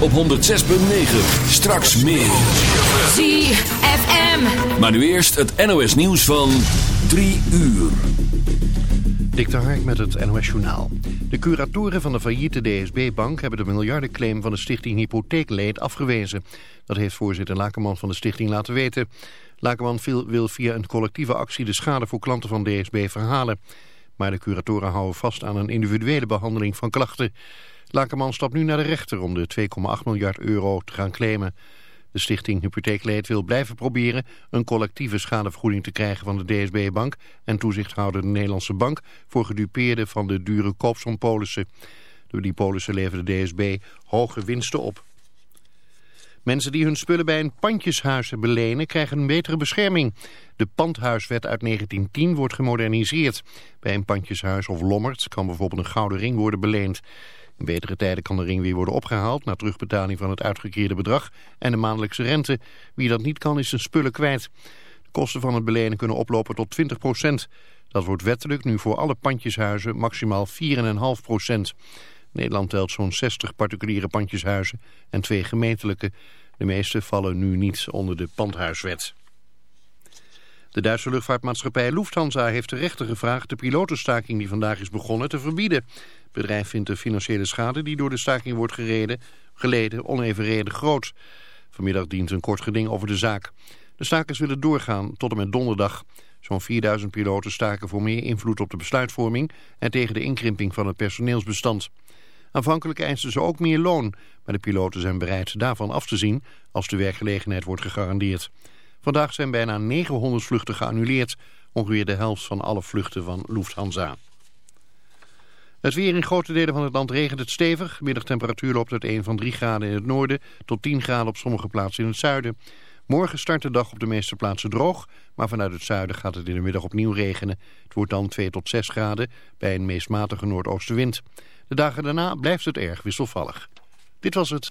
op 106.9. Straks meer. ZFM. Maar nu eerst het NOS nieuws van 3 uur. Dik de Hark met het NOS journaal. De curatoren van de failliete DSB-bank hebben de miljardenclaim van de stichting Hypotheekleed afgewezen. Dat heeft voorzitter Lakenman van de stichting laten weten. Lakenman wil via een collectieve actie de schade voor klanten van DSB verhalen. Maar de curatoren houden vast aan een individuele behandeling van klachten. Lakenman stapt nu naar de rechter om de 2,8 miljard euro te gaan claimen. De stichting Hypotheekleed wil blijven proberen een collectieve schadevergoeding te krijgen van de DSB-bank en toezichthouder de Nederlandse Bank voor gedupeerden van de dure koopsompolissen. Door die polissen leverde de DSB hoge winsten op. Mensen die hun spullen bij een pandjeshuis belenen krijgen een betere bescherming. De pandhuiswet uit 1910 wordt gemoderniseerd. Bij een pandjeshuis of lommerd kan bijvoorbeeld een gouden ring worden beleend. In betere tijden kan de ring weer worden opgehaald... na terugbetaling van het uitgekeerde bedrag en de maandelijkse rente. Wie dat niet kan is zijn spullen kwijt. De kosten van het belenen kunnen oplopen tot 20% Dat wordt wettelijk nu voor alle pandjeshuizen maximaal 4,5% Nederland telt zo'n 60 particuliere pandjeshuizen en twee gemeentelijke. De meeste vallen nu niet onder de pandhuiswet. De Duitse luchtvaartmaatschappij Lufthansa heeft de rechter gevraagd de pilotenstaking die vandaag is begonnen te verbieden. Het bedrijf vindt de financiële schade die door de staking wordt gereden, geleden onevenredig groot. Vanmiddag dient een kort geding over de zaak. De stakers willen doorgaan tot en met donderdag. Zo'n 4000 piloten staken voor meer invloed op de besluitvorming en tegen de inkrimping van het personeelsbestand. Aanvankelijk eisten ze ook meer loon, maar de piloten zijn bereid daarvan af te zien als de werkgelegenheid wordt gegarandeerd. Vandaag zijn bijna 900 vluchten geannuleerd, ongeveer de helft van alle vluchten van Lufthansa. Het weer in grote delen van het land regent het stevig. Middagtemperatuur loopt uit 1 van 3 graden in het noorden tot 10 graden op sommige plaatsen in het zuiden. Morgen start de dag op de meeste plaatsen droog, maar vanuit het zuiden gaat het in de middag opnieuw regenen. Het wordt dan 2 tot 6 graden bij een meest matige noordoostenwind. De dagen daarna blijft het erg wisselvallig. Dit was het.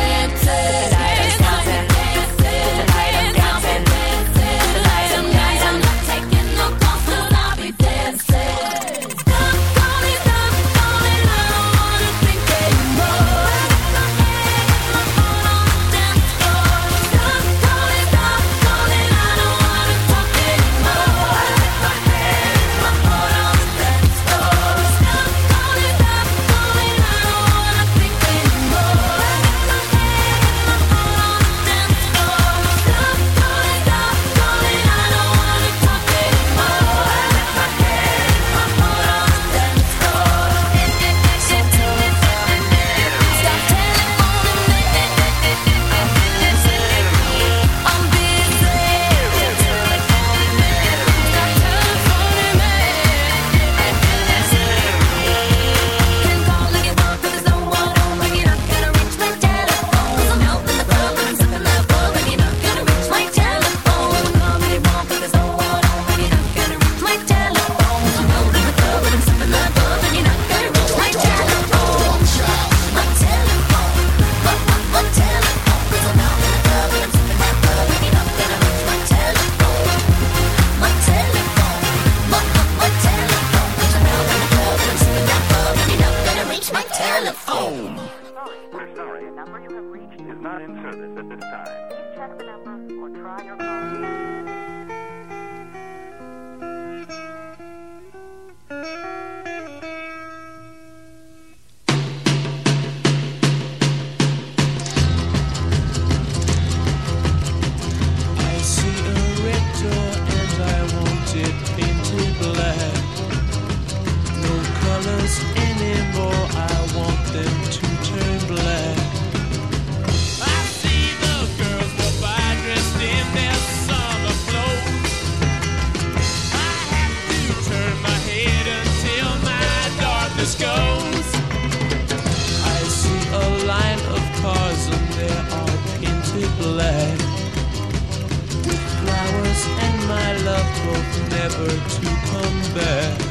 this time. Check the number or try your phone. never to come back.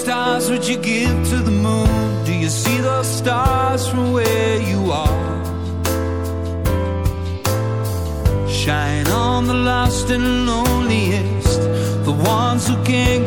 stars would you give to the moon? Do you see those stars from where you are? Shine on the lost and loneliest, the ones who can't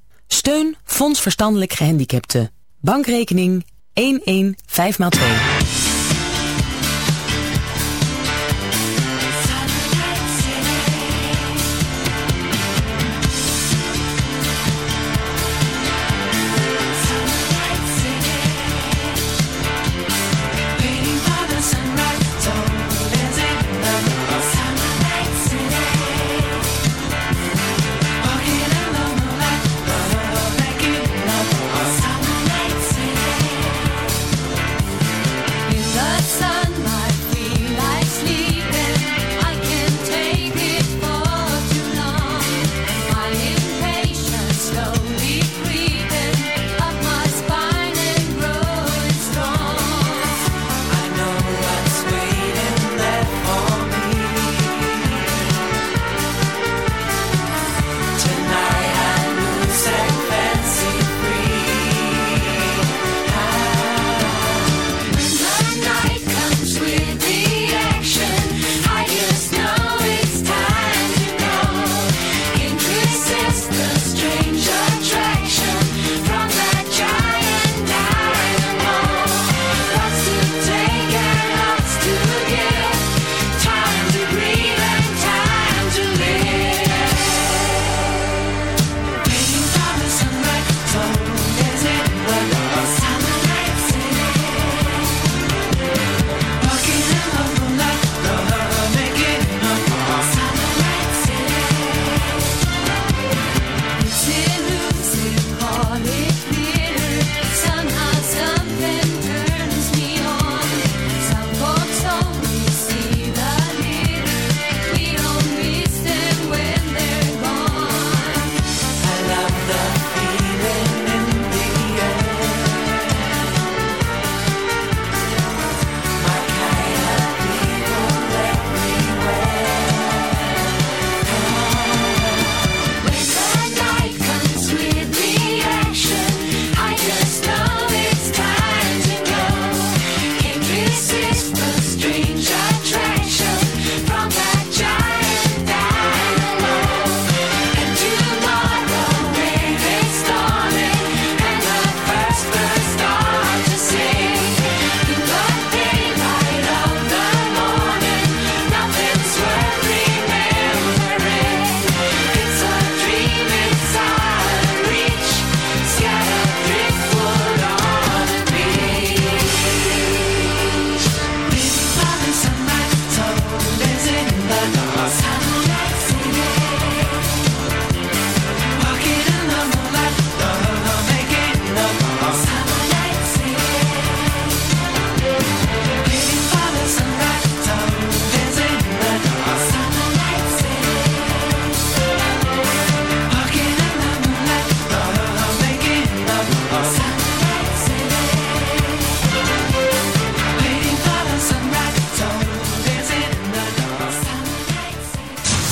Steun Fonds Verstandelijk Gehandicapten. Bankrekening 115 x 2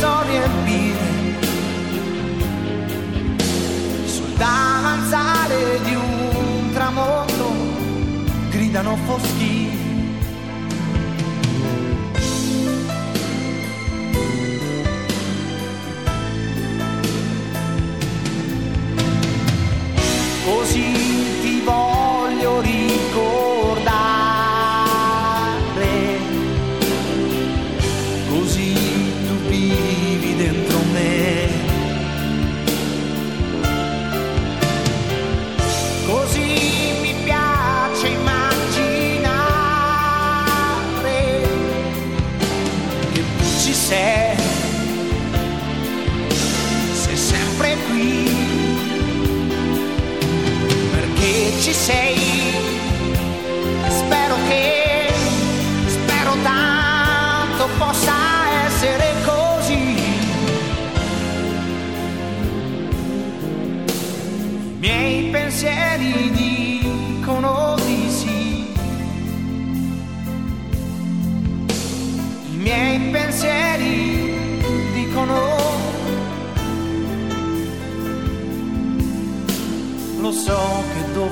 so riempire sul davanzale di un tramonto gridano foschi. Così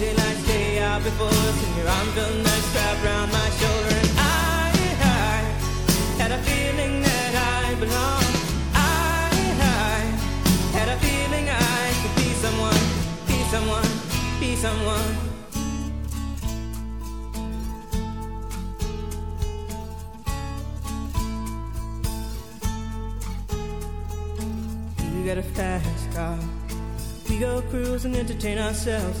City lights day out before us, and your arm felt nice wrapped around my shoulder. And I, I had a feeling that I belonged. I, I had a feeling I could be someone, be someone, be someone. You got a fast car. We go cruise and entertain ourselves.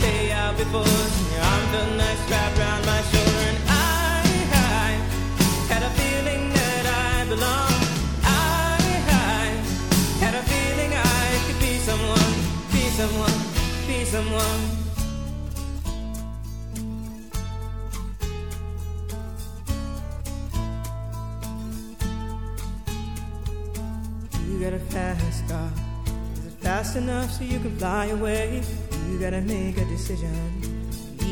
enough so you can fly away? You gotta make a decision.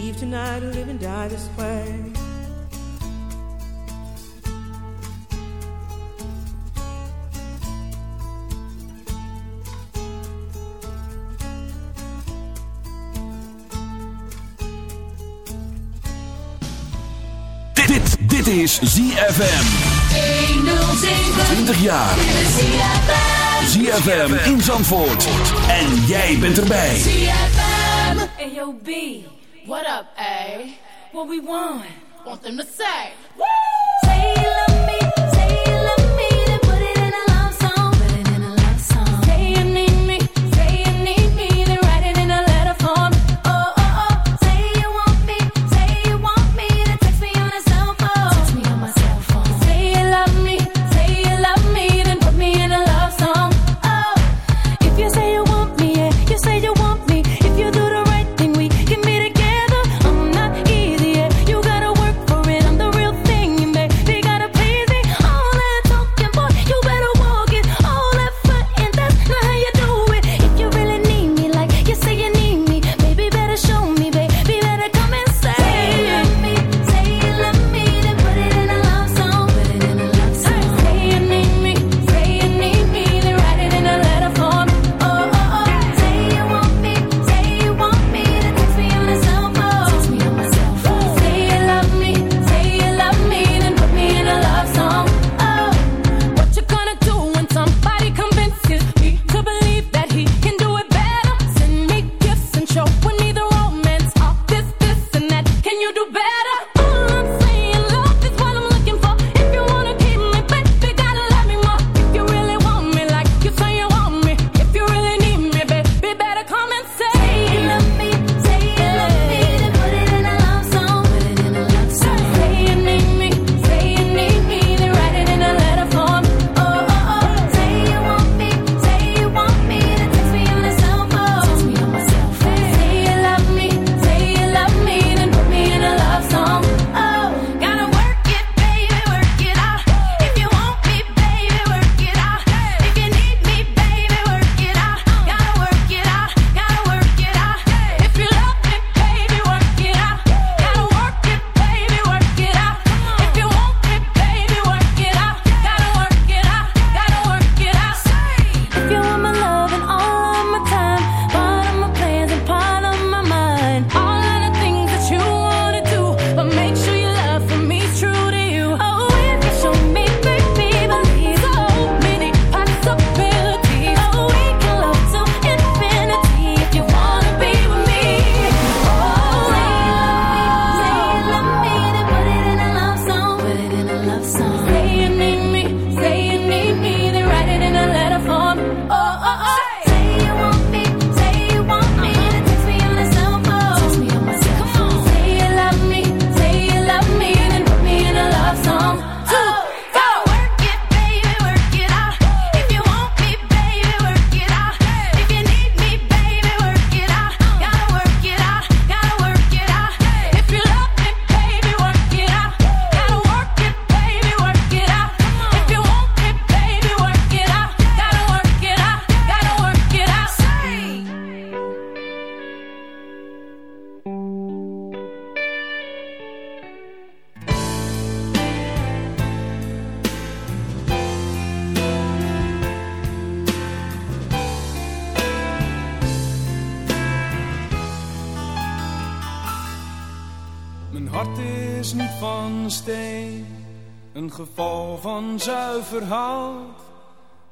Leave tonight or live and die this way. Dit, dit, dit is ZFM. 20 jaar. ZFM in Zandvoort. En jij bent erbij. Hey yo, B, what up, A? What we want? Want them to say. Woo! Say you love me,